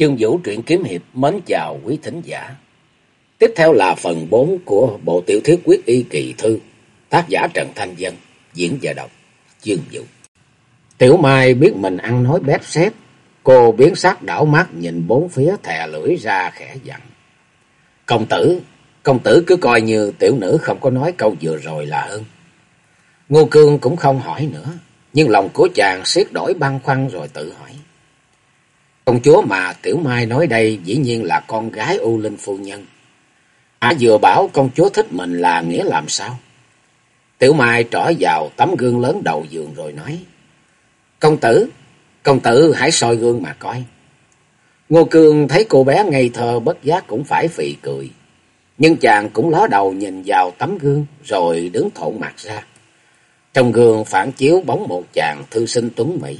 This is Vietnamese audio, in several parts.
Chương Vũ truyện kiếm hiệp mến chào quý thính giả. Tiếp theo là phần 4 của bộ tiểu thuyết quyết y kỳ thư, tác giả Trần Thanh Dân, diễn và đọc Chương Vũ. Tiểu Mai biết mình ăn nói bếp xếp, cô biến sắc đảo mắt nhìn bốn phía thè lưỡi ra khẽ dặn. Công tử, công tử cứ coi như tiểu nữ không có nói câu vừa rồi là hơn. Ngô Cương cũng không hỏi nữa, nhưng lòng của chàng siết đổi băng khoăn rồi tự hỏi. Công chúa mà Tiểu Mai nói đây dĩ nhiên là con gái U Linh Phu Nhân. À vừa bảo công chúa thích mình là nghĩa làm sao? Tiểu Mai trỏ vào tấm gương lớn đầu giường rồi nói. Công tử, công tử hãy soi gương mà coi. Ngô Cương thấy cô bé ngây thơ bất giác cũng phải phì cười. Nhưng chàng cũng ló đầu nhìn vào tấm gương rồi đứng thộn mặt ra. Trong gương phản chiếu bóng một chàng thư sinh tuấn Mỹ.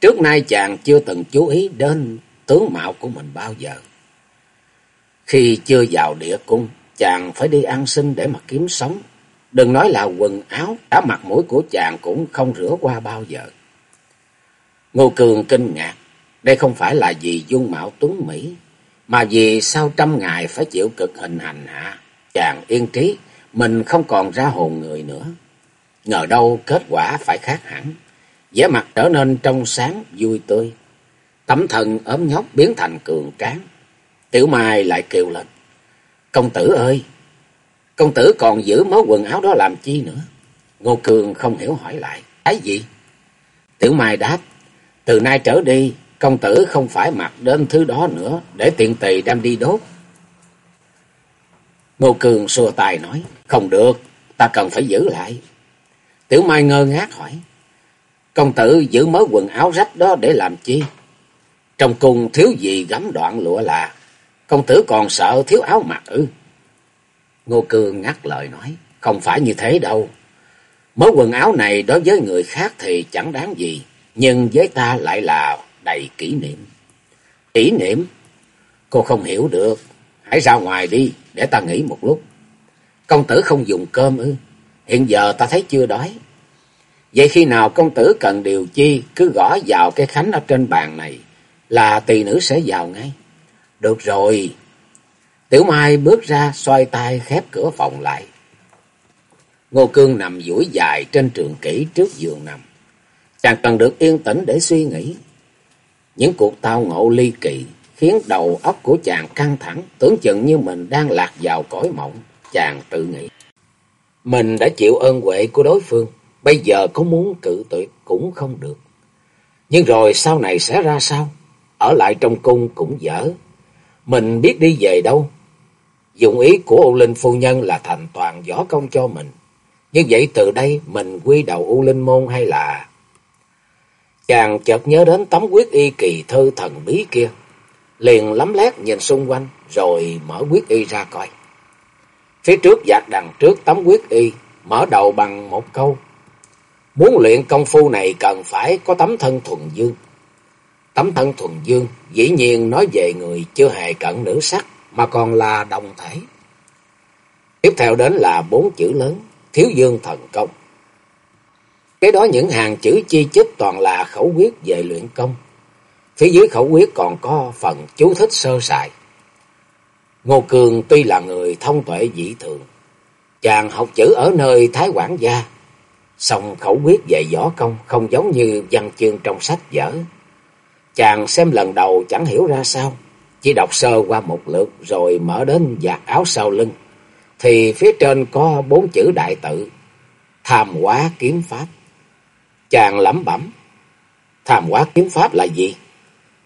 Trước nay chàng chưa từng chú ý đến tướng mạo của mình bao giờ. Khi chưa vào địa cung, chàng phải đi ăn xin để mà kiếm sống. Đừng nói là quần áo, cả mặt mũi của chàng cũng không rửa qua bao giờ. Ngô Cường kinh ngạc, đây không phải là vì dung mạo tuấn Mỹ, mà vì sau trăm ngày phải chịu cực hình hành hạ. Chàng yên trí, mình không còn ra hồn người nữa. Ngờ đâu kết quả phải khác hẳn vẻ mặt trở nên trong sáng, vui tươi. Tấm thần ốm nhóc biến thành cường tráng. Tiểu Mai lại kêu lên. Công tử ơi! Công tử còn giữ mớ quần áo đó làm chi nữa? Ngô Cường không hiểu hỏi lại. Cái gì? Tiểu Mai đáp. Từ nay trở đi, công tử không phải mặc đến thứ đó nữa, để tiện tỳ đem đi đốt. Ngô Cường xua tay nói. Không được, ta cần phải giữ lại. Tiểu Mai ngơ ngác hỏi. Công tử giữ mớ quần áo rách đó để làm chi? Trong cung thiếu gì gắm đoạn lụa là, công tử còn sợ thiếu áo mặc ư? Ngô Cương ngắt lời nói, không phải như thế đâu. Mớ quần áo này đối với người khác thì chẳng đáng gì, nhưng với ta lại là đầy kỷ niệm. Kỷ niệm? Cô không hiểu được, hãy ra ngoài đi để ta nghỉ một lúc. Công tử không dùng cơm ư? Hiện giờ ta thấy chưa đói. Vậy khi nào công tử cần điều chi, cứ gõ vào cái khánh ở trên bàn này, là tỳ nữ sẽ vào ngay. Được rồi. Tiểu Mai bước ra, xoay tay khép cửa phòng lại. Ngô Cương nằm duỗi dài trên trường kỷ trước giường nằm. Chàng cần được yên tĩnh để suy nghĩ. Những cuộc tao ngộ ly kỳ khiến đầu óc của chàng căng thẳng, tưởng chừng như mình đang lạc vào cõi mộng. Chàng tự nghĩ. Mình đã chịu ơn huệ của đối phương, Bây giờ có muốn cự tuyệt cũng không được. Nhưng rồi sau này sẽ ra sao? Ở lại trong cung cũng dở. Mình biết đi về đâu? Dụng ý của U Linh Phu Nhân là thành toàn võ công cho mình. Như vậy từ đây mình quy đầu U Linh Môn hay là... Chàng chợt nhớ đến tấm quyết y kỳ thư thần bí kia. Liền lắm lét nhìn xung quanh, rồi mở quyết y ra coi. Phía trước dạt đằng trước tấm quyết y, mở đầu bằng một câu Muốn luyện công phu này cần phải có tấm thân thuần dương. Tấm thân thuần dương dĩ nhiên nói về người chưa hề cận nữ sắc mà còn là đồng thể. Tiếp theo đến là bốn chữ lớn, thiếu dương thần công. Cái đó những hàng chữ chi chích toàn là khẩu quyết về luyện công. Phía dưới khẩu quyết còn có phần chú thích sơ sài. Ngô Cường tuy là người thông tuệ dị thường, chàng học chữ ở nơi Thái Quảng Gia Xong khẩu quyết về võ công không giống như văn chương trong sách vở. Chàng xem lần đầu chẳng hiểu ra sao, chỉ đọc sơ qua một lượt rồi mở đến giặt áo sau lưng. Thì phía trên có bốn chữ đại tự, tham quá kiếm pháp. Chàng lẩm bẩm, tham quá kiếm pháp là gì?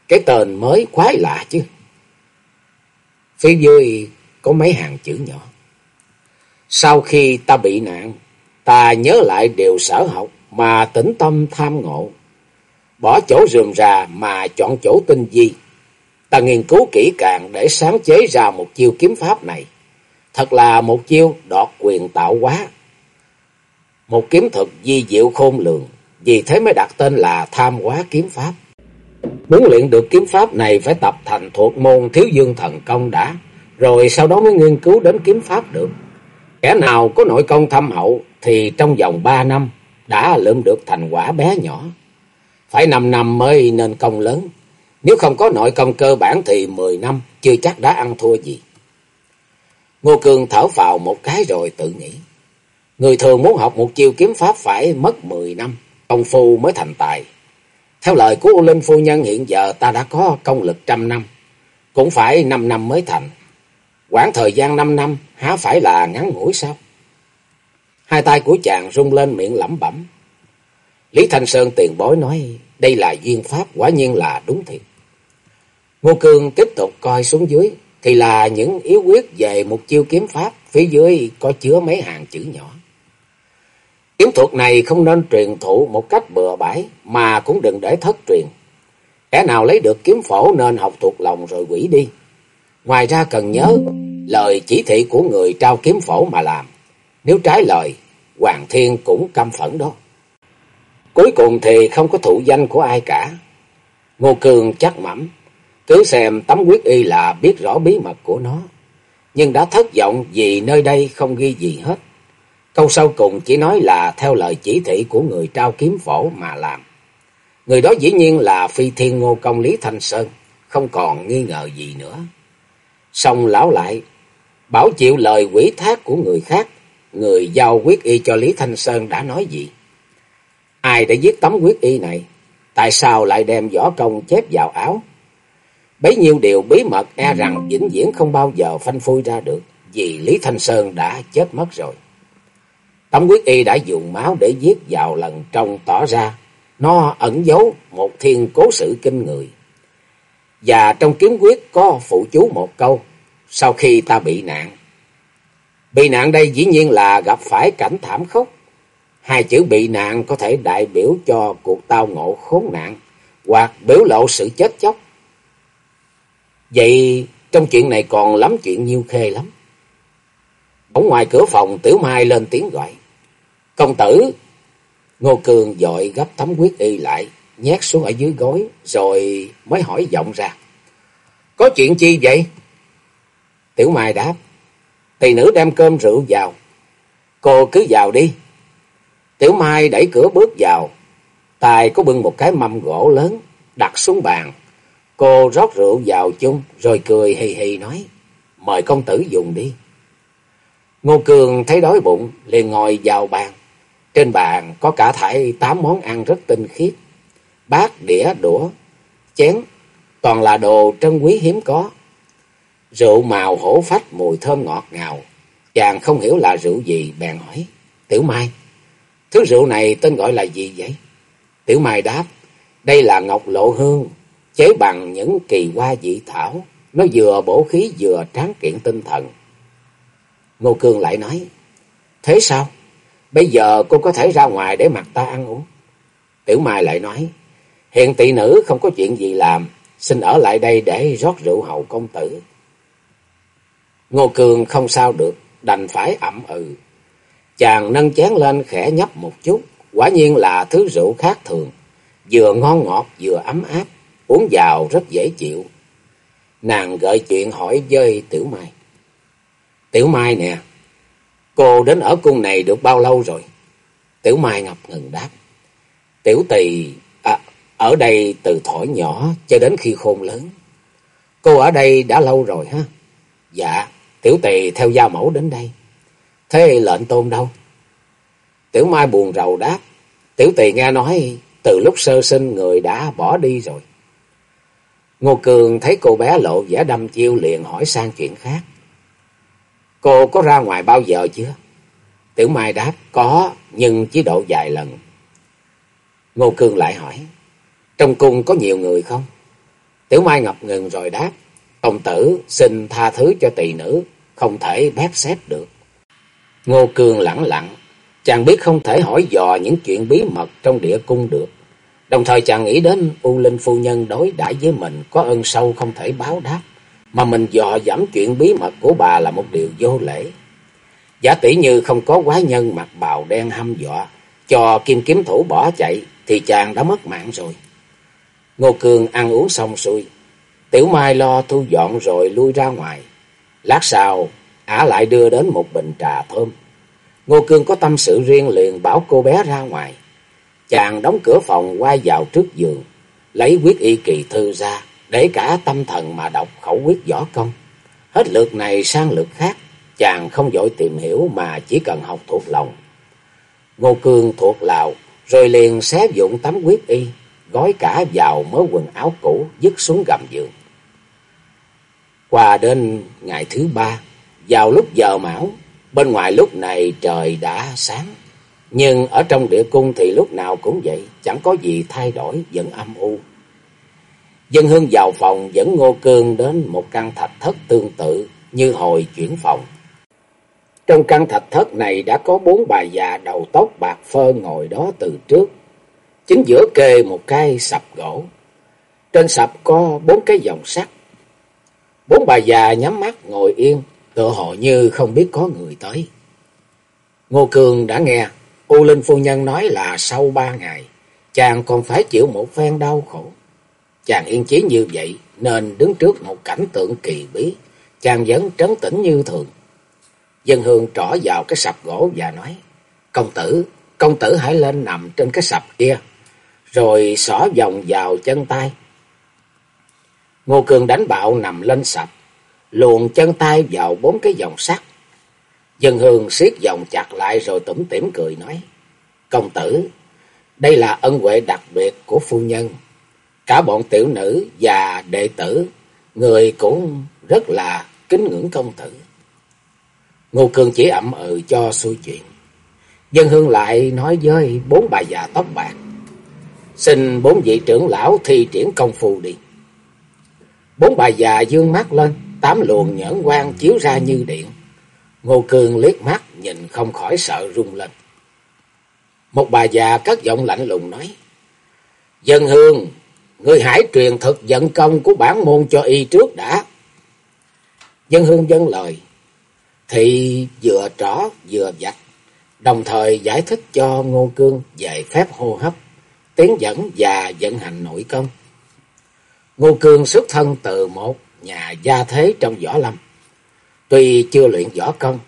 Cái tên mới quái lạ chứ. Phía dưới có mấy hàng chữ nhỏ. Sau khi ta bị nạn, ta nhớ lại điều sở học mà tĩnh tâm tham ngộ. Bỏ chỗ rườm rà mà chọn chỗ tinh di. Ta nghiên cứu kỹ càng để sáng chế ra một chiêu kiếm pháp này. Thật là một chiêu đọt quyền tạo hóa. Một kiếm thuật di diệu khôn lường. Vì thế mới đặt tên là tham hóa kiếm pháp. Muốn luyện được kiếm pháp này phải tập thành thuộc môn thiếu dương thần công đã. Rồi sau đó mới nghiên cứu đến kiếm pháp được. Kẻ nào có nội công thâm hậu thì trong vòng ba năm đã lượm được thành quả bé nhỏ. Phải năm năm mới nên công lớn. Nếu không có nội công cơ bản thì mười năm chưa chắc đã ăn thua gì. Ngô Cương thở vào một cái rồi tự nghĩ. Người thường muốn học một chiêu kiếm pháp phải mất mười năm, công phu mới thành tài. Theo lời của U Linh Phu Nhân hiện giờ ta đã có công lực trăm năm, cũng phải năm năm mới thành. Quãng thời gian năm năm há phải là ngắn ngủi sao? Hai tay của chàng rung lên miệng lẩm bẩm. Lý Thanh Sơn tiền bối nói đây là duyên pháp quả nhiên là đúng thiệt. Ngô Cương tiếp tục coi xuống dưới thì là những yếu quyết về một chiêu kiếm pháp, phía dưới có chứa mấy hàng chữ nhỏ. Kiếm thuật này không nên truyền thụ một cách bừa bãi mà cũng đừng để thất truyền. Kẻ nào lấy được kiếm phổ nên học thuộc lòng rồi quỷ đi. Ngoài ra cần nhớ lời chỉ thị của người trao kiếm phổ mà làm. Nếu trái lời, Hoàng Thiên cũng căm phẫn đó. Cuối cùng thì không có thụ danh của ai cả. Ngô Cường chắc mẩm, cứ xem tấm quyết y là biết rõ bí mật của nó. Nhưng đã thất vọng vì nơi đây không ghi gì hết. Câu sau cùng chỉ nói là theo lời chỉ thị của người trao kiếm phổ mà làm. Người đó dĩ nhiên là phi thiên ngô công Lý Thanh Sơn, không còn nghi ngờ gì nữa. Xong lão lại, bảo chịu lời quỷ thác của người khác, người giao quyết y cho Lý Thanh Sơn đã nói gì? Ai đã viết tấm quyết y này? Tại sao lại đem võ công chép vào áo? Bấy nhiêu điều bí mật e rằng vĩnh viễn không bao giờ phanh phui ra được, vì Lý Thanh Sơn đã chết mất rồi. Tấm quyết y đã dùng máu để viết vào lần trong tỏ ra, nó ẩn giấu một thiên cố sự kinh người. Và trong kiếm quyết có phụ chú một câu, sau khi ta bị nạn. Bị nạn đây dĩ nhiên là gặp phải cảnh thảm khốc. Hai chữ bị nạn có thể đại biểu cho cuộc tao ngộ khốn nạn, hoặc biểu lộ sự chết chóc. Vậy trong chuyện này còn lắm chuyện nhiêu khê lắm. Ở ngoài cửa phòng Tiểu Mai lên tiếng gọi. Công tử! Ngô Cường dội gấp tấm quyết y lại, nhét xuống ở dưới gối, rồi mới hỏi giọng ra. Có chuyện chi vậy? Tiểu Mai đáp. Tỳ nữ đem cơm rượu vào. Cô cứ vào đi. Tiểu Mai đẩy cửa bước vào. Tài có bưng một cái mâm gỗ lớn, đặt xuống bàn. Cô rót rượu vào chung, rồi cười hì hì nói. Mời công tử dùng đi. Ngô Cường thấy đói bụng, liền ngồi vào bàn. Trên bàn có cả thải tám món ăn rất tinh khiết. Bát, đĩa, đũa, chén, toàn là đồ trân quý hiếm có. Rượu màu hổ phách mùi thơm ngọt ngào. Chàng không hiểu là rượu gì, bèn hỏi. Tiểu Mai, thứ rượu này tên gọi là gì vậy? Tiểu Mai đáp, đây là ngọc lộ hương, chế bằng những kỳ hoa dị thảo. Nó vừa bổ khí vừa tráng kiện tinh thần. Ngô Cương lại nói, thế sao? Bây giờ cô có thể ra ngoài để mặc ta ăn uống. Tiểu Mai lại nói, hiện tỷ nữ không có chuyện gì làm, xin ở lại đây để rót rượu hậu công tử. Ngô Cường không sao được, đành phải ậm ừ. Chàng nâng chén lên khẽ nhấp một chút, quả nhiên là thứ rượu khác thường, vừa ngon ngọt vừa ấm áp, uống vào rất dễ chịu. Nàng gợi chuyện hỏi với Tiểu Mai. Tiểu Mai nè, cô đến ở cung này được bao lâu rồi? Tiểu Mai ngập ngừng đáp. Tiểu tỳ à, ở đây từ thổi nhỏ cho đến khi khôn lớn. Cô ở đây đã lâu rồi ha? Dạ, tiểu tỳ theo gia mẫu đến đây. Thế lệnh tôn đâu? Tiểu Mai buồn rầu đáp. Tiểu tỳ nghe nói từ lúc sơ sinh người đã bỏ đi rồi. Ngô Cường thấy cô bé lộ vẻ đâm chiêu liền hỏi sang chuyện khác. Cô có ra ngoài bao giờ chưa? Tiểu Mai đáp, có, nhưng chỉ độ vài lần. Ngô Cương lại hỏi, trong cung có nhiều người không? Tiểu Mai ngập ngừng rồi đáp, công tử xin tha thứ cho tỳ nữ, không thể bép xét được. Ngô Cương lặng lặng, chàng biết không thể hỏi dò những chuyện bí mật trong địa cung được. Đồng thời chàng nghĩ đến U Linh Phu Nhân đối đãi với mình có ơn sâu không thể báo đáp mà mình dò dẫm chuyện bí mật của bà là một điều vô lễ. Giả tỷ như không có quái nhân mặc bào đen hăm dọa, cho kim kiếm thủ bỏ chạy, thì chàng đã mất mạng rồi. Ngô Cường ăn uống xong xuôi, Tiểu Mai lo thu dọn rồi lui ra ngoài. Lát sau, ả lại đưa đến một bình trà thơm. Ngô Cương có tâm sự riêng liền bảo cô bé ra ngoài. Chàng đóng cửa phòng quay vào trước giường, lấy quyết y kỳ thư ra, để cả tâm thần mà đọc khẩu quyết võ công. Hết lượt này sang lượt khác, chàng không dội tìm hiểu mà chỉ cần học thuộc lòng. Ngô Cương thuộc lào, rồi liền xé dụng tấm quyết y, gói cả vào mớ quần áo cũ, dứt xuống gầm giường. Qua đến ngày thứ ba, vào lúc giờ mão, bên ngoài lúc này trời đã sáng. Nhưng ở trong địa cung thì lúc nào cũng vậy, chẳng có gì thay đổi, vẫn âm u. Dân hương vào phòng dẫn Ngô Cương đến một căn thạch thất tương tự như hồi chuyển phòng. Trong căn thạch thất này đã có bốn bà già đầu tóc bạc phơ ngồi đó từ trước. Chính giữa kê một cái sập gỗ. Trên sập có bốn cái dòng sắt. Bốn bà già nhắm mắt ngồi yên, tựa hồ như không biết có người tới. Ngô Cường đã nghe U Linh Phu Nhân nói là sau ba ngày, chàng còn phải chịu một phen đau khổ. Chàng yên chí như vậy nên đứng trước một cảnh tượng kỳ bí, chàng vẫn trấn tĩnh như thường. Dân hương trỏ vào cái sập gỗ và nói, Công tử, công tử hãy lên nằm trên cái sập kia, rồi xỏ vòng vào chân tay. Ngô Cường đánh bạo nằm lên sập, luồn chân tay vào bốn cái dòng sắt. Dân hương siết vòng chặt lại rồi tủm tỉm cười nói, Công tử, đây là ân huệ đặc biệt của phu nhân. Cả bọn tiểu nữ và đệ tử, người cũng rất là kính ngưỡng công tử. Ngô Cương chỉ ậm ừ cho xui chuyện. Dân hương lại nói với bốn bà già tóc bạc. Xin bốn vị trưởng lão thi triển công phu đi. Bốn bà già dương mắt lên, tám luồng nhẫn quang chiếu ra như điện. Ngô Cương liếc mắt nhìn không khỏi sợ rung lên. Một bà già cất giọng lạnh lùng nói. Dân hương, người hãy truyền thực dẫn công của bản môn cho y trước đã. Dân hương dân lời. thì vừa trỏ vừa vạch. Đồng thời giải thích cho Ngô Cương về phép hô hấp, tiến dẫn và vận hành nội công. Ngô Cương xuất thân từ một nhà gia thế trong võ lâm. Tuy chưa luyện võ công,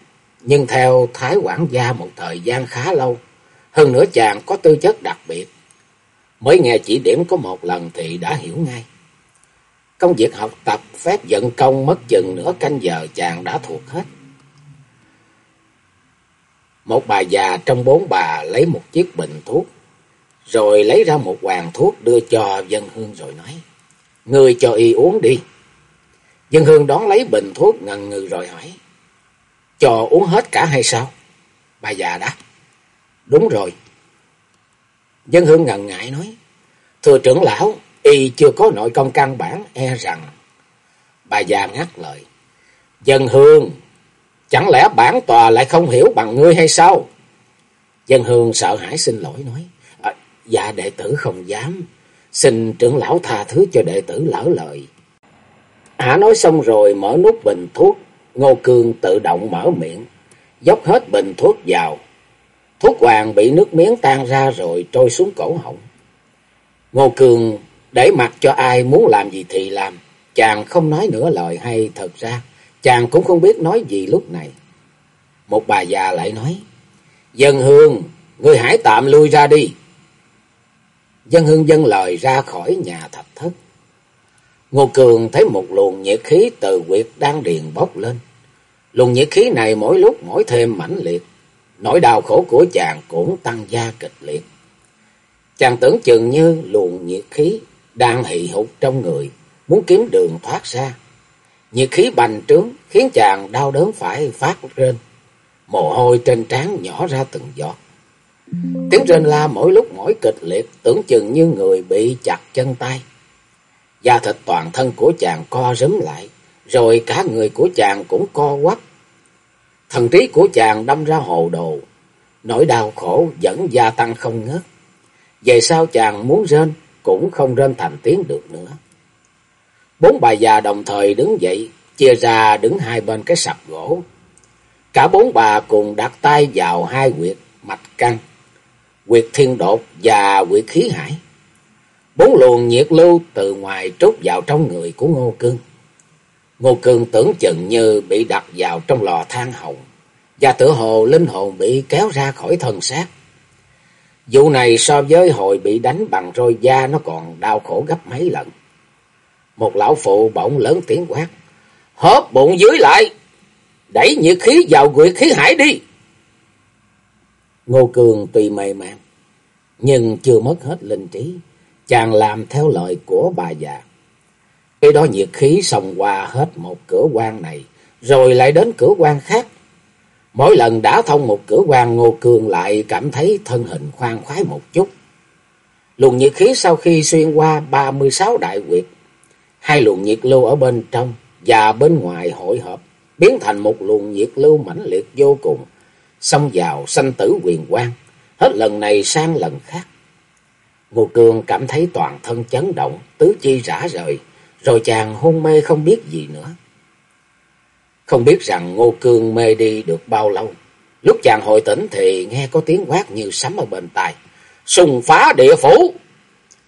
nhưng theo Thái quản gia một thời gian khá lâu, hơn nữa chàng có tư chất đặc biệt. Mới nghe chỉ điểm có một lần thì đã hiểu ngay. Công việc học tập phép vận công mất chừng nửa canh giờ chàng đã thuộc hết. Một bà già trong bốn bà lấy một chiếc bình thuốc, rồi lấy ra một hoàng thuốc đưa cho dân hương rồi nói, người cho y uống đi. Dân hương đón lấy bình thuốc ngần ngừ rồi hỏi, Cho uống hết cả hay sao? Bà già đáp, Đúng rồi. Dân hương ngần ngại nói, Thưa trưởng lão, y chưa có nội công căn bản, e rằng. Bà già ngắt lời, Dân hương, chẳng lẽ bản tòa lại không hiểu bằng ngươi hay sao? Dân hương sợ hãi xin lỗi nói, à, Dạ đệ tử không dám, xin trưởng lão tha thứ cho đệ tử lỡ lời. Hả nói xong rồi mở nút bình thuốc, Ngô Cương tự động mở miệng, dốc hết bình thuốc vào. Thuốc hoàng bị nước miếng tan ra rồi trôi xuống cổ họng. Ngô Cương để mặc cho ai muốn làm gì thì làm, chàng không nói nửa lời hay thật ra, chàng cũng không biết nói gì lúc này. Một bà già lại nói, Dân Hương, ngươi hãy tạm lui ra đi. Dân Hương dân lời ra khỏi nhà thạch thất. Ngô Cường thấy một luồng nhiệt khí từ quyệt đang điền bốc lên. Luồng nhiệt khí này mỗi lúc mỗi thêm mãnh liệt. Nỗi đau khổ của chàng cũng tăng gia kịch liệt. Chàng tưởng chừng như luồng nhiệt khí đang hị hụt trong người, muốn kiếm đường thoát ra. Nhiệt khí bành trướng khiến chàng đau đớn phải phát rên. Mồ hôi trên trán nhỏ ra từng giọt. Tiếng rên la mỗi lúc mỗi kịch liệt, tưởng chừng như người bị chặt chân tay. Da thịt toàn thân của chàng co rúm lại, rồi cả người của chàng cũng co quắp. Thần trí của chàng đâm ra hồ đồ, nỗi đau khổ vẫn gia tăng không ngớt. Về sau chàng muốn rên, cũng không rên thành tiếng được nữa. Bốn bà già đồng thời đứng dậy, chia ra đứng hai bên cái sập gỗ. Cả bốn bà cùng đặt tay vào hai quyệt mạch căn, quyệt thiên đột và quyệt khí hải. Bốn luồng nhiệt lưu từ ngoài trút vào trong người của Ngô Cương. Ngô Cương tưởng chừng như bị đặt vào trong lò than hồng, và tự hồ linh hồn bị kéo ra khỏi thân xác. Vụ này so với hồi bị đánh bằng roi da nó còn đau khổ gấp mấy lần. Một lão phụ bỗng lớn tiếng quát. Hớp bụng dưới lại. Đẩy nhiệt khí vào quyệt khí hải đi. Ngô Cường tùy mê man. Nhưng chưa mất hết linh trí. Chàng làm theo lời của bà già. Khi đó nhiệt khí xông qua hết một cửa quan này. Rồi lại đến cửa quan khác. Mỗi lần đã thông một cửa quan Ngô Cường lại cảm thấy thân hình khoan khoái một chút. Luồng nhiệt khí sau khi xuyên qua 36 đại quyệt, hai luồng nhiệt lưu ở bên trong và bên ngoài hội hợp, biến thành một luồng nhiệt lưu mãnh liệt vô cùng, xông vào sanh tử quyền quang, hết lần này sang lần khác. Ngô Cương cảm thấy toàn thân chấn động, tứ chi rã rời, rồi chàng hôn mê không biết gì nữa. Không biết rằng Ngô Cương mê đi được bao lâu. Lúc chàng hồi tỉnh thì nghe có tiếng quát như sấm ở bên tai. Sùng phá địa phủ,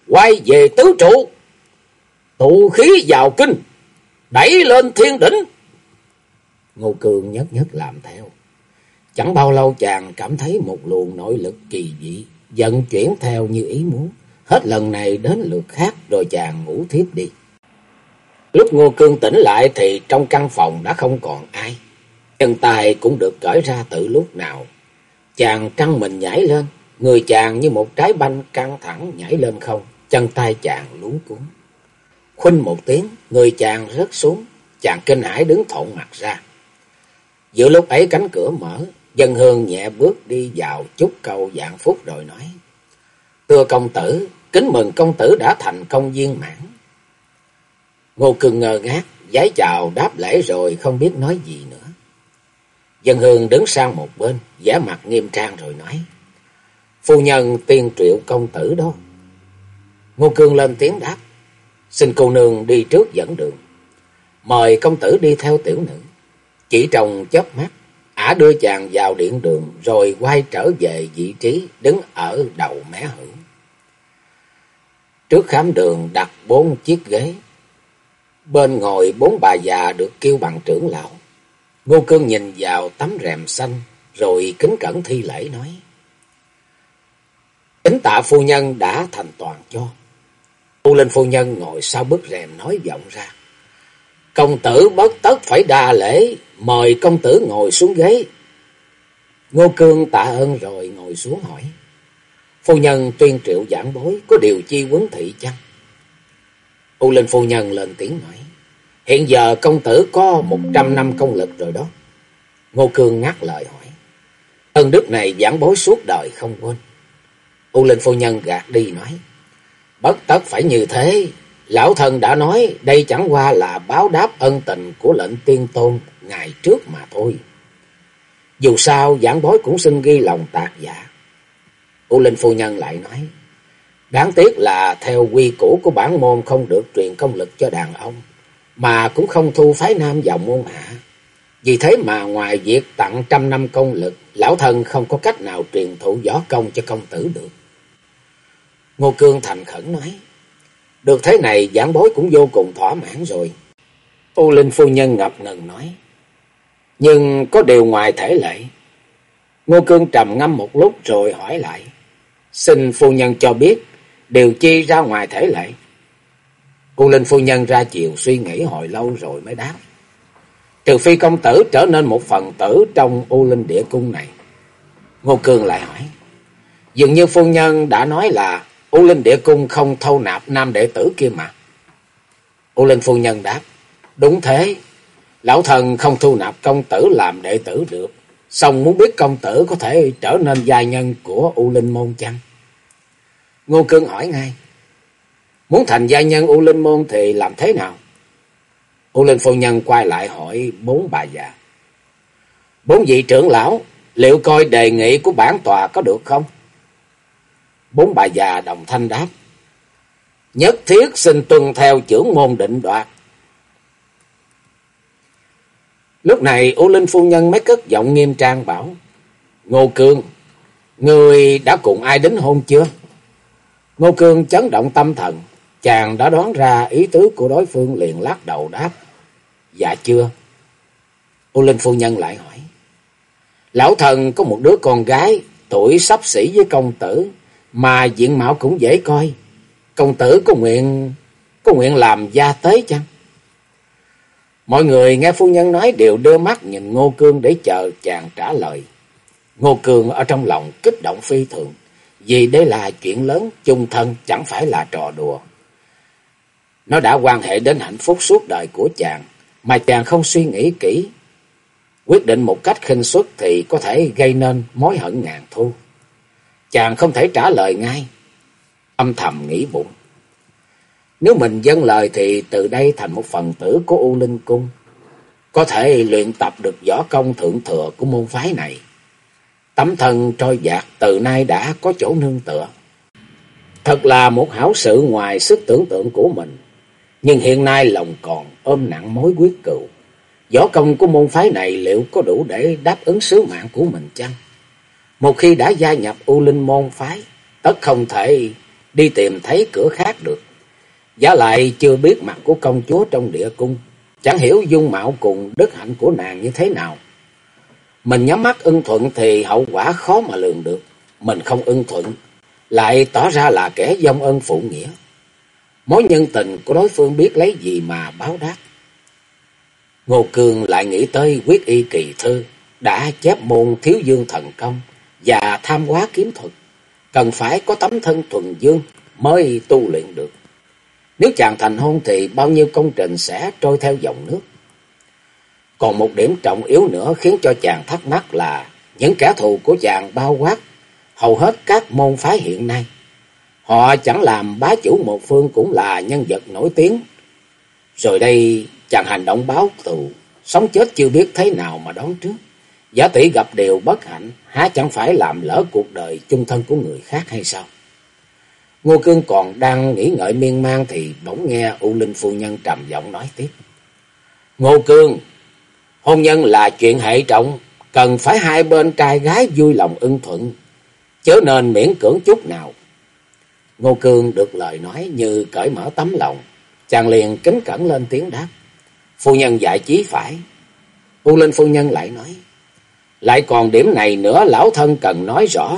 quay về tứ trụ, tụ khí vào kinh, đẩy lên thiên đỉnh. Ngô Cương nhất nhất làm theo. Chẳng bao lâu chàng cảm thấy một luồng nội lực kỳ dị, dần chuyển theo như ý muốn. Hết lần này đến lượt khác rồi chàng ngủ thiếp đi. Lúc Ngô Cương tỉnh lại thì trong căn phòng đã không còn ai. Chân tay cũng được cởi ra từ lúc nào. Chàng trăng mình nhảy lên, người chàng như một trái banh căng thẳng nhảy lên không, chân tay chàng lún cuốn. Khuynh một tiếng, người chàng rớt xuống, chàng kinh hãi đứng thộn mặt ra. Giữa lúc ấy cánh cửa mở, dân hương nhẹ bước đi vào chúc cầu dạng phúc rồi nói. Thưa công tử, kính mừng công tử đã thành công viên mãn. Ngô Cương ngơ ngác, giái chào đáp lễ rồi không biết nói gì nữa. Dân hương đứng sang một bên, vẻ mặt nghiêm trang rồi nói. Phu nhân tiên triệu công tử đó. Ngô Cương lên tiếng đáp. Xin cô nương đi trước dẫn đường. Mời công tử đi theo tiểu nữ. Chỉ trong chớp mắt, ả đưa chàng vào điện đường rồi quay trở về vị trí đứng ở đầu mé hữu. Trước khám đường đặt bốn chiếc ghế, Bên ngồi bốn bà già được kêu bằng trưởng lão. Ngô Cương nhìn vào tấm rèm xanh, rồi kính cẩn thi lễ nói. Kính tạ phu nhân đã thành toàn cho. Tu Linh phu nhân ngồi sau bức rèm nói vọng ra. Công tử bất tất phải đa lễ, mời công tử ngồi xuống ghế. Ngô Cương tạ ơn rồi ngồi xuống hỏi. Phu nhân tuyên triệu giảng bối, có điều chi quấn thị chăng? U Linh phu nhân lên tiếng nói. Hiện giờ công tử có một trăm năm công lực rồi đó. Ngô Cương ngắt lời hỏi. Ân đức này giảng bối suốt đời không quên. U Linh phu nhân gạt đi nói. Bất tất phải như thế. Lão thần đã nói đây chẳng qua là báo đáp ân tình của lệnh tiên tôn ngày trước mà thôi. Dù sao giảng bói cũng xin ghi lòng tạc dạ. U Linh phu nhân lại nói. Đáng tiếc là theo quy củ của bản môn không được truyền công lực cho đàn ông, mà cũng không thu phái nam vào môn hạ. Vì thế mà ngoài việc tặng trăm năm công lực, lão thần không có cách nào truyền thụ võ công cho công tử được. Ngô Cương thành khẩn nói, được thế này giảng bối cũng vô cùng thỏa mãn rồi. Ô Linh phu nhân ngập ngừng nói, nhưng có điều ngoài thể lệ. Ngô Cương trầm ngâm một lúc rồi hỏi lại, xin phu nhân cho biết điều chi ra ngoài thể lệ. U Linh phu nhân ra chiều suy nghĩ hồi lâu rồi mới đáp. Trừ phi công tử trở nên một phần tử trong U Linh địa cung này. Ngô Cương lại hỏi. Dường như phu nhân đã nói là U Linh địa cung không thâu nạp nam đệ tử kia mà. U Linh phu nhân đáp. Đúng thế. Lão thần không thu nạp công tử làm đệ tử được. Xong muốn biết công tử có thể trở nên gia nhân của U Linh môn chăng? Ngô Cương hỏi ngay. Muốn thành gia nhân U Linh Môn thì làm thế nào? U Linh Phu Nhân quay lại hỏi bốn bà già. Bốn vị trưởng lão, liệu coi đề nghị của bản tòa có được không? Bốn bà già đồng thanh đáp. Nhất thiết xin tuân theo trưởng môn định đoạt. Lúc này U Linh Phu Nhân mới cất giọng nghiêm trang bảo. Ngô Cương, người đã cùng ai đến hôn chưa? Ngô Cương chấn động tâm thần, chàng đã đoán ra ý tứ của đối phương liền lắc đầu đáp. Dạ chưa. U Linh Phu Nhân lại hỏi. Lão thần có một đứa con gái, tuổi sắp xỉ với công tử, mà diện mạo cũng dễ coi. Công tử có nguyện có nguyện làm gia tế chăng? Mọi người nghe phu nhân nói đều đưa mắt nhìn Ngô Cương để chờ chàng trả lời. Ngô Cương ở trong lòng kích động phi thường, vì đây là chuyện lớn, chung thân chẳng phải là trò đùa. Nó đã quan hệ đến hạnh phúc suốt đời của chàng, mà chàng không suy nghĩ kỹ. Quyết định một cách khinh suất thì có thể gây nên mối hận ngàn thu. Chàng không thể trả lời ngay, âm thầm nghĩ bụng. Nếu mình dâng lời thì từ đây thành một phần tử của U Linh Cung. Có thể luyện tập được võ công thượng thừa của môn phái này. Tấm thân trôi dạt từ nay đã có chỗ nương tựa. Thật là một hảo sự ngoài sức tưởng tượng của mình. Nhưng hiện nay lòng còn ôm nặng mối quyết cựu. Võ công của môn phái này liệu có đủ để đáp ứng sứ mạng của mình chăng? Một khi đã gia nhập U Linh môn phái, tất không thể đi tìm thấy cửa khác được. Giả lại chưa biết mặt của công chúa trong địa cung, chẳng hiểu dung mạo cùng đức hạnh của nàng như thế nào. Mình nhắm mắt ưng thuận thì hậu quả khó mà lường được. Mình không ưng thuận, lại tỏ ra là kẻ dông ân phụ nghĩa. Mối nhân tình của đối phương biết lấy gì mà báo đáp. Ngô Cường lại nghĩ tới quyết y kỳ thư, đã chép môn thiếu dương thần công và tham hóa kiếm thuật. Cần phải có tấm thân thuần dương mới tu luyện được. Nếu chàng thành hôn thì bao nhiêu công trình sẽ trôi theo dòng nước. Còn một điểm trọng yếu nữa khiến cho chàng thắc mắc là những kẻ thù của chàng bao quát hầu hết các môn phái hiện nay. Họ chẳng làm bá chủ một phương cũng là nhân vật nổi tiếng. Rồi đây chàng hành động báo thù, sống chết chưa biết thế nào mà đón trước. Giả tỷ gặp điều bất hạnh, há chẳng phải làm lỡ cuộc đời chung thân của người khác hay sao? Ngô Cương còn đang nghĩ ngợi miên man thì bỗng nghe U Linh Phu Nhân trầm giọng nói tiếp. Ngô Cương, hôn nhân là chuyện hệ trọng, cần phải hai bên trai gái vui lòng ưng thuận, chớ nên miễn cưỡng chút nào. Ngô Cương được lời nói như cởi mở tấm lòng, chàng liền kính cẩn lên tiếng đáp. Phu nhân dạy chí phải. U Linh Phu Nhân lại nói. Lại còn điểm này nữa lão thân cần nói rõ.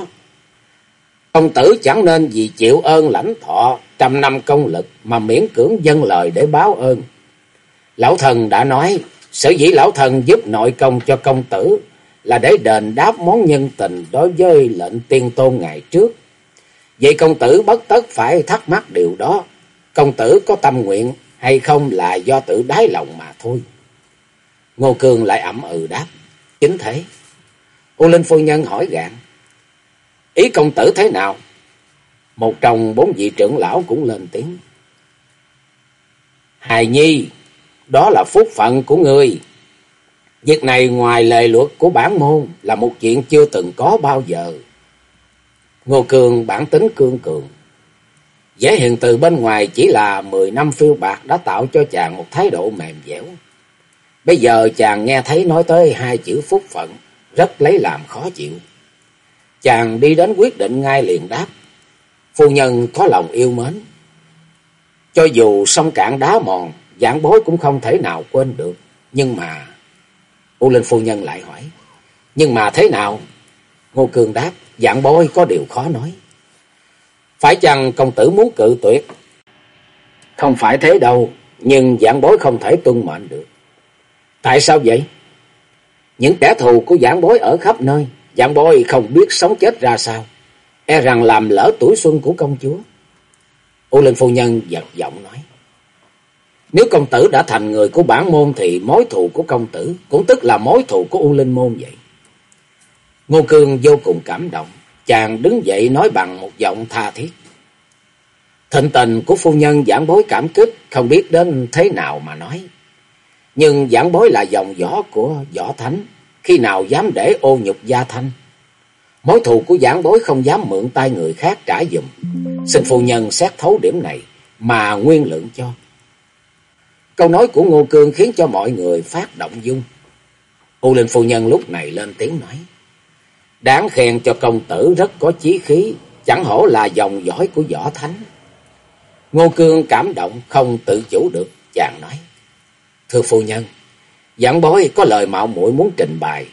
Công tử chẳng nên vì chịu ơn lãnh thọ trăm năm công lực mà miễn cưỡng dân lời để báo ơn. Lão thần đã nói, sở dĩ lão thần giúp nội công cho công tử là để đền đáp món nhân tình đối với lệnh tiên tôn ngày trước. Vậy công tử bất tất phải thắc mắc điều đó. Công tử có tâm nguyện hay không là do tự đái lòng mà thôi. Ngô Cương lại ẩm ừ đáp. Chính thế. U Linh Phu Nhân hỏi gạn. Ý công tử thế nào? Một trong bốn vị trưởng lão cũng lên tiếng. Hài Nhi, đó là phúc phận của người. Việc này ngoài lề luật của bản môn là một chuyện chưa từng có bao giờ. Ngô Cường bản tính cương cường. Dễ hiện từ bên ngoài chỉ là mười năm phiêu bạc đã tạo cho chàng một thái độ mềm dẻo. Bây giờ chàng nghe thấy nói tới hai chữ phúc phận, rất lấy làm khó chịu. Chàng đi đến quyết định ngay liền đáp. Phu nhân có lòng yêu mến. Cho dù sông cạn đá mòn, giảng bối cũng không thể nào quên được. Nhưng mà... U Linh phu nhân lại hỏi. Nhưng mà thế nào? Ngô Cương đáp. Giảng bối có điều khó nói. Phải chăng công tử muốn cự tuyệt? Không phải thế đâu. Nhưng giảng bối không thể tuân mệnh được. Tại sao vậy? Những kẻ thù của giảng bối ở khắp nơi. Giảng bối không biết sống chết ra sao. E rằng làm lỡ tuổi xuân của công chúa. U Linh phu nhân giật giọng nói. Nếu công tử đã thành người của bản môn thì mối thù của công tử cũng tức là mối thù của U Linh môn vậy. Ngô Cương vô cùng cảm động. Chàng đứng dậy nói bằng một giọng tha thiết. Thịnh tình của phu nhân giảng bối cảm kích không biết đến thế nào mà nói. Nhưng giảng bối là dòng võ của võ thánh, khi nào dám để ô nhục gia thanh. Mối thù của giảng bối không dám mượn tay người khác trả dùm. Xin phu nhân xét thấu điểm này mà nguyên lượng cho. Câu nói của Ngô Cương khiến cho mọi người phát động dung. U Linh phu nhân lúc này lên tiếng nói. Đáng khen cho công tử rất có chí khí, chẳng hổ là dòng dõi của võ thánh. Ngô Cương cảm động không tự chủ được, chàng nói. Thưa phu nhân, giảng bối có lời mạo muội muốn trình bày.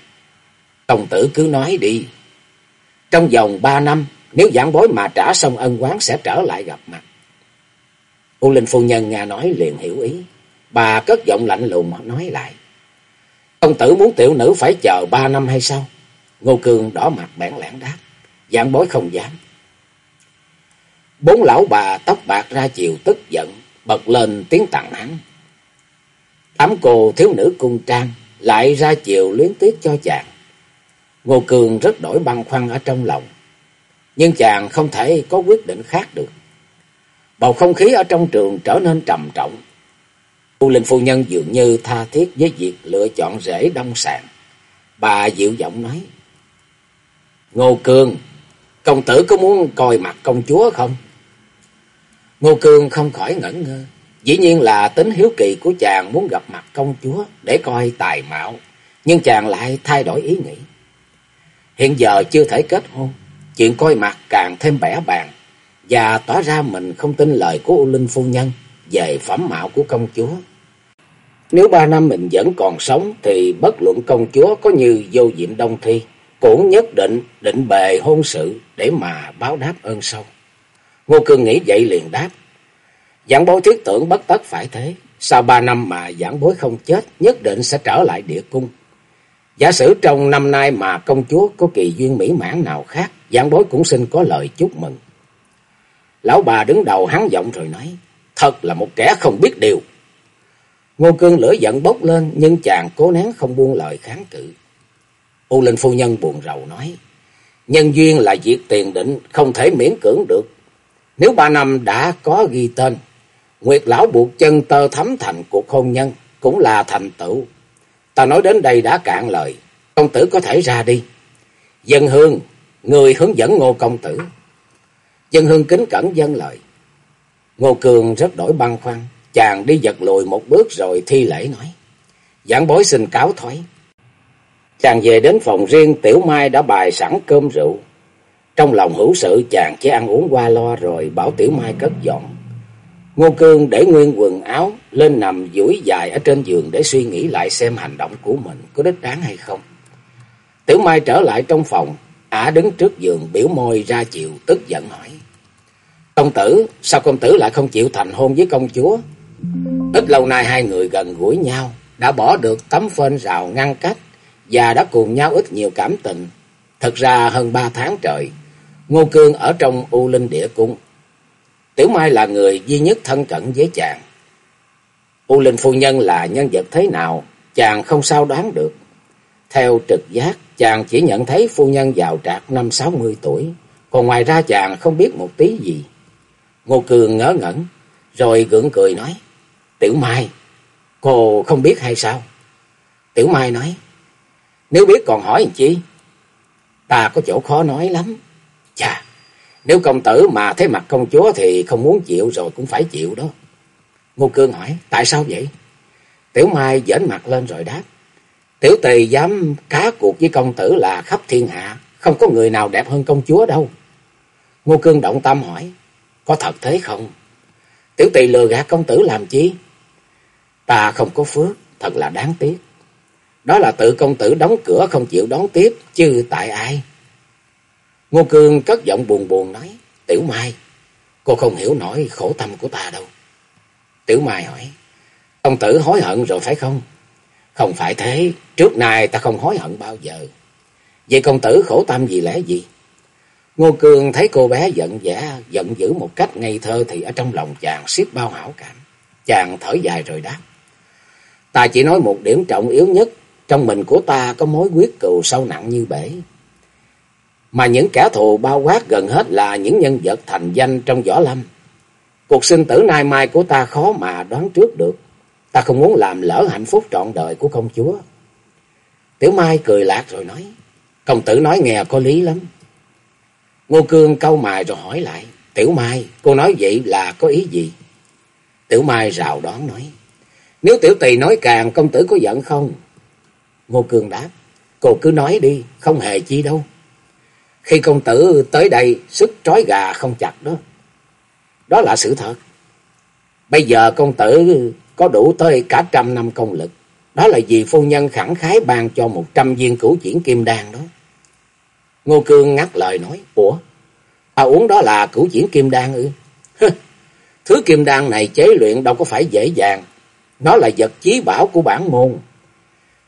Công tử cứ nói đi. Trong vòng ba năm, nếu giảng bối mà trả xong ân quán sẽ trở lại gặp mặt. U Linh phu nhân nghe nói liền hiểu ý. Bà cất giọng lạnh lùng nói lại. Công tử muốn tiểu nữ phải chờ ba năm hay sao? Ngô Cương đỏ mặt bản lẽn đáp. Giảng bối không dám. Bốn lão bà tóc bạc ra chiều tức giận, bật lên tiếng tặng hắn. Ấm cô thiếu nữ cung trang lại ra chiều luyến tiếc cho chàng. Ngô Cường rất đổi băn khoăn ở trong lòng. Nhưng chàng không thể có quyết định khác được. Bầu không khí ở trong trường trở nên trầm trọng. U Linh Phu Nhân dường như tha thiết với việc lựa chọn rễ đông sàn. Bà dịu giọng nói. Ngô Cường, công tử có muốn coi mặt công chúa không? Ngô Cường không khỏi ngẩn ngơ. Dĩ nhiên là tính hiếu kỳ của chàng muốn gặp mặt công chúa để coi tài mạo. Nhưng chàng lại thay đổi ý nghĩ. Hiện giờ chưa thể kết hôn. Chuyện coi mặt càng thêm bẻ bàn. Và tỏ ra mình không tin lời của U Linh Phu Nhân về phẩm mạo của công chúa. Nếu ba năm mình vẫn còn sống thì bất luận công chúa có như vô diệm đông thi. Cũng nhất định định bề hôn sự để mà báo đáp ơn sâu. Ngô Cương nghĩ vậy liền đáp. Giảng bối thiết tưởng bất tất phải thế. Sau ba năm mà giảng bối không chết, nhất định sẽ trở lại địa cung. Giả sử trong năm nay mà công chúa có kỳ duyên mỹ mãn nào khác, giảng bối cũng xin có lời chúc mừng. Lão bà đứng đầu hắn giọng rồi nói, thật là một kẻ không biết điều. Ngô Cương lửa giận bốc lên, nhưng chàng cố nén không buông lời kháng cự. U Linh Phu Nhân buồn rầu nói, nhân duyên là việc tiền định, không thể miễn cưỡng được. Nếu ba năm đã có ghi tên, Nguyệt Lão buộc chân tơ thấm thành cuộc hôn nhân, cũng là thành tựu. Ta nói đến đây đã cạn lời, công tử có thể ra đi. Dân Hương, người hướng dẫn ngô công tử. Dân Hương kính cẩn dân lời. Ngô Cường rất đổi băn khoăn, chàng đi giật lùi một bước rồi thi lễ nói. Giảng bối xin cáo thoái. Chàng về đến phòng riêng, Tiểu Mai đã bài sẵn cơm rượu. Trong lòng hữu sự chàng chỉ ăn uống qua lo rồi bảo Tiểu Mai cất dọn. Ngô Cương để nguyên quần áo lên nằm duỗi dài ở trên giường để suy nghĩ lại xem hành động của mình có đích đáng hay không. Tiểu Mai trở lại trong phòng, ả đứng trước giường biểu môi ra chịu tức giận hỏi. Công tử, sao công tử lại không chịu thành hôn với công chúa? Ít lâu nay hai người gần gũi nhau, đã bỏ được tấm phên rào ngăn cách và đã cùng nhau ít nhiều cảm tình. Thật ra hơn ba tháng trời, Ngô Cương ở trong U Linh Địa Cung. Tiểu Mai là người duy nhất thân cận với chàng. U Linh Phu Nhân là nhân vật thế nào, chàng không sao đoán được. Theo trực giác, chàng chỉ nhận thấy phu nhân giàu trạc năm sáu mươi tuổi, còn ngoài ra chàng không biết một tí gì. Ngô Cường ngớ ngẩn, rồi gượng cười nói, Tiểu Mai, cô không biết hay sao? Tiểu Mai nói, nếu biết còn hỏi làm chi? Ta có chỗ khó nói lắm. Chà, nếu công tử mà thấy mặt công chúa thì không muốn chịu rồi cũng phải chịu đó. Ngô Cương hỏi, tại sao vậy? Tiểu Mai dễn mặt lên rồi đáp. Tiểu tỳ dám cá cuộc với công tử là khắp thiên hạ, không có người nào đẹp hơn công chúa đâu. Ngô Cương động tâm hỏi, có thật thế không? Tiểu tỳ lừa gạt công tử làm chi? Ta không có phước, thật là đáng tiếc. Đó là tự công tử đóng cửa không chịu đón tiếp, chứ tại ai? Ngô Cương cất giọng buồn buồn nói, Tiểu Mai, cô không hiểu nổi khổ tâm của ta đâu. Tiểu Mai hỏi, công tử hối hận rồi phải không? Không phải thế, trước nay ta không hối hận bao giờ. Vậy công tử khổ tâm vì lẽ gì? Ngô Cương thấy cô bé giận dã, giận dữ một cách ngây thơ thì ở trong lòng chàng xiết bao hảo cảm. Chàng thở dài rồi đáp. Ta chỉ nói một điểm trọng yếu nhất, trong mình của ta có mối quyết cừu sâu nặng như bể. Mà những kẻ thù bao quát gần hết là những nhân vật thành danh trong võ lâm. Cuộc sinh tử nay mai của ta khó mà đoán trước được. Ta không muốn làm lỡ hạnh phúc trọn đời của công chúa. Tiểu Mai cười lạc rồi nói. Công tử nói nghe có lý lắm. Ngô Cương câu mài rồi hỏi lại. Tiểu Mai, cô nói vậy là có ý gì? Tiểu Mai rào đón nói. Nếu tiểu tỳ nói càng, công tử có giận không? Ngô Cương đáp. Cô cứ nói đi, không hề chi đâu. Khi công tử tới đây, sức trói gà không chặt đó. Đó là sự thật. Bây giờ công tử có đủ tới cả trăm năm công lực. Đó là vì phu nhân khẳng khái ban cho một trăm viên cửu chuyển kim đan đó. Ngô Cương ngắt lời nói, Ủa, à uống đó là cửu chuyển kim đan ư? Thứ kim đan này chế luyện đâu có phải dễ dàng. Nó là vật chí bảo của bản môn.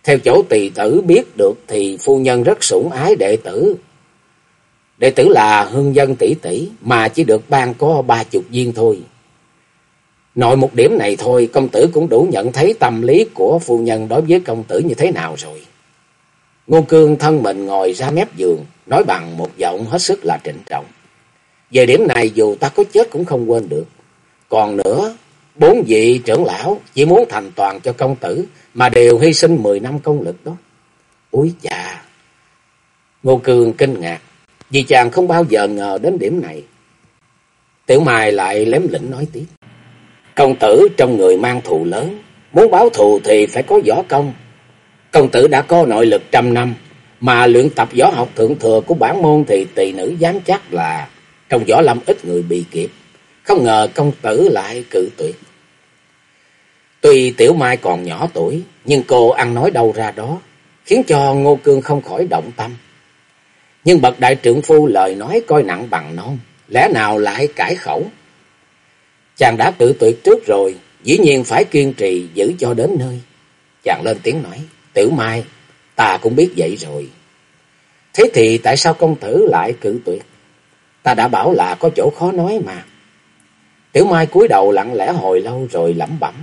Theo chỗ tỳ tử biết được thì phu nhân rất sủng ái đệ tử. Đệ tử là hương dân tỷ tỷ mà chỉ được ban có ba chục viên thôi. Nội một điểm này thôi công tử cũng đủ nhận thấy tâm lý của phu nhân đối với công tử như thế nào rồi. Ngô Cương thân mình ngồi ra mép giường, nói bằng một giọng hết sức là trịnh trọng. Về điểm này dù ta có chết cũng không quên được. Còn nữa, bốn vị trưởng lão chỉ muốn thành toàn cho công tử mà đều hy sinh mười năm công lực đó. Úi chà! Ngô Cương kinh ngạc, vì chàng không bao giờ ngờ đến điểm này. Tiểu Mai lại lém lĩnh nói tiếp. Công tử trong người mang thù lớn, muốn báo thù thì phải có võ công. Công tử đã có nội lực trăm năm, mà luyện tập võ học thượng thừa của bản môn thì tỳ nữ dám chắc là trong võ lâm ít người bị kịp. Không ngờ công tử lại cự tuyệt. Tuy Tiểu Mai còn nhỏ tuổi, nhưng cô ăn nói đâu ra đó, khiến cho Ngô Cương không khỏi động tâm. Nhưng bậc đại trưởng phu lời nói coi nặng bằng non, lẽ nào lại cãi khẩu. Chàng đã tự tuyệt trước rồi, dĩ nhiên phải kiên trì giữ cho đến nơi. Chàng lên tiếng nói, Tiểu Mai, ta cũng biết vậy rồi. Thế thì tại sao công tử lại cự tuyệt? Ta đã bảo là có chỗ khó nói mà. Tiểu Mai cúi đầu lặng lẽ hồi lâu rồi lẩm bẩm.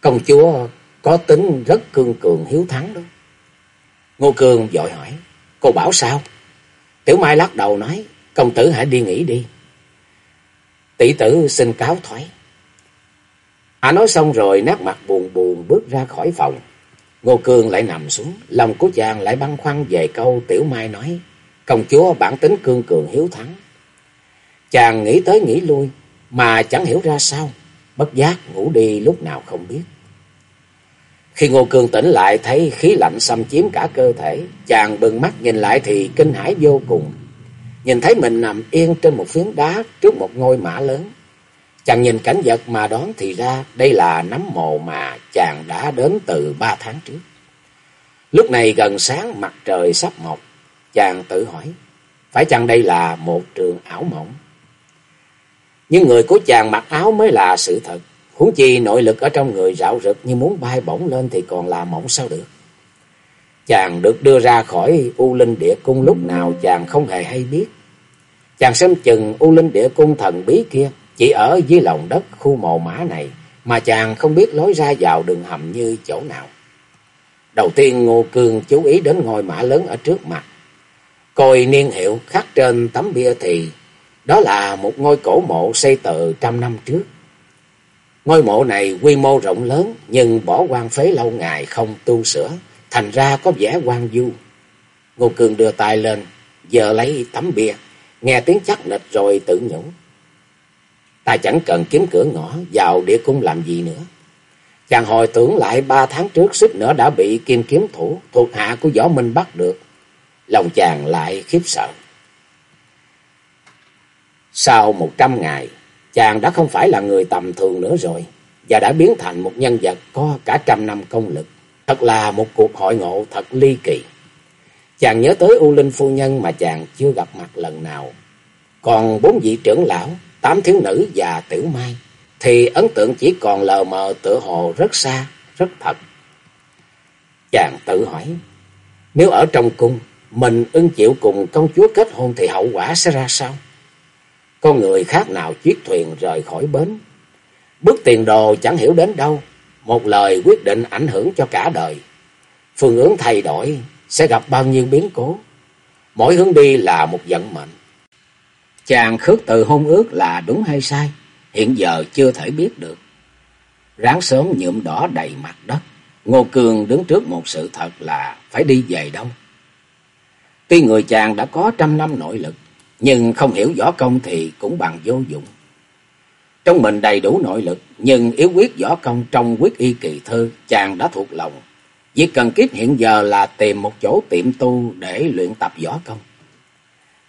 Công chúa có tính rất cương cường hiếu thắng đó. Ngô Cường vội hỏi, cô bảo sao? Tiểu Mai lắc đầu nói, công tử hãy đi nghỉ đi. Tỷ tử xin cáo thoái. Hạ nói xong rồi nét mặt buồn buồn bước ra khỏi phòng. Ngô Cương lại nằm xuống, lòng của chàng lại băn khoăn về câu Tiểu Mai nói, công chúa bản tính cương cường hiếu thắng. Chàng nghĩ tới nghĩ lui, mà chẳng hiểu ra sao, bất giác ngủ đi lúc nào không biết. Khi Ngô Cương tỉnh lại thấy khí lạnh xâm chiếm cả cơ thể, chàng bừng mắt nhìn lại thì kinh hãi vô cùng. Nhìn thấy mình nằm yên trên một phiến đá trước một ngôi mã lớn. Chàng nhìn cảnh vật mà đoán thì ra đây là nấm mồ mà chàng đã đến từ ba tháng trước. Lúc này gần sáng mặt trời sắp mọc, chàng tự hỏi, phải chăng đây là một trường ảo mộng? Nhưng người của chàng mặc áo mới là sự thật. Huống chi nội lực ở trong người rạo rực như muốn bay bổng lên thì còn là mộng sao được. Chàng được đưa ra khỏi U Linh Địa Cung lúc nào chàng không hề hay biết. Chàng xem chừng U Linh Địa Cung thần bí kia chỉ ở dưới lòng đất khu mồ mã này mà chàng không biết lối ra vào đường hầm như chỗ nào. Đầu tiên Ngô Cương chú ý đến ngôi mã lớn ở trước mặt. Coi niên hiệu khắc trên tấm bia thì đó là một ngôi cổ mộ xây từ trăm năm trước. Ngôi mộ này quy mô rộng lớn nhưng bỏ quan phế lâu ngày không tu sửa, thành ra có vẻ quan du. Ngô Cường đưa tay lên, giờ lấy tấm bia, nghe tiếng chắc nịch rồi tự nhủ. Ta chẳng cần kiếm cửa ngõ vào địa cung làm gì nữa. Chàng hồi tưởng lại ba tháng trước suýt nữa đã bị kim kiếm thủ thuộc hạ của Võ Minh bắt được. Lòng chàng lại khiếp sợ. Sau một trăm ngày, chàng đã không phải là người tầm thường nữa rồi, và đã biến thành một nhân vật có cả trăm năm công lực. Thật là một cuộc hội ngộ thật ly kỳ. Chàng nhớ tới U Linh Phu Nhân mà chàng chưa gặp mặt lần nào. Còn bốn vị trưởng lão, tám thiếu nữ và tiểu mai, thì ấn tượng chỉ còn lờ mờ tựa hồ rất xa, rất thật. Chàng tự hỏi, nếu ở trong cung, mình ưng chịu cùng công chúa kết hôn thì hậu quả sẽ ra sao? Con người khác nào chiếc thuyền rời khỏi bến. Bước tiền đồ chẳng hiểu đến đâu. Một lời quyết định ảnh hưởng cho cả đời. Phương hướng thay đổi sẽ gặp bao nhiêu biến cố. Mỗi hướng đi là một vận mệnh. Chàng khước từ hôn ước là đúng hay sai. Hiện giờ chưa thể biết được. Ráng sớm nhuộm đỏ đầy mặt đất. Ngô Cường đứng trước một sự thật là phải đi về đâu. Tuy người chàng đã có trăm năm nội lực, nhưng không hiểu võ công thì cũng bằng vô dụng. Trong mình đầy đủ nội lực, nhưng yếu quyết võ công trong quyết y kỳ thư, chàng đã thuộc lòng. Việc cần kiếp hiện giờ là tìm một chỗ tiệm tu để luyện tập võ công.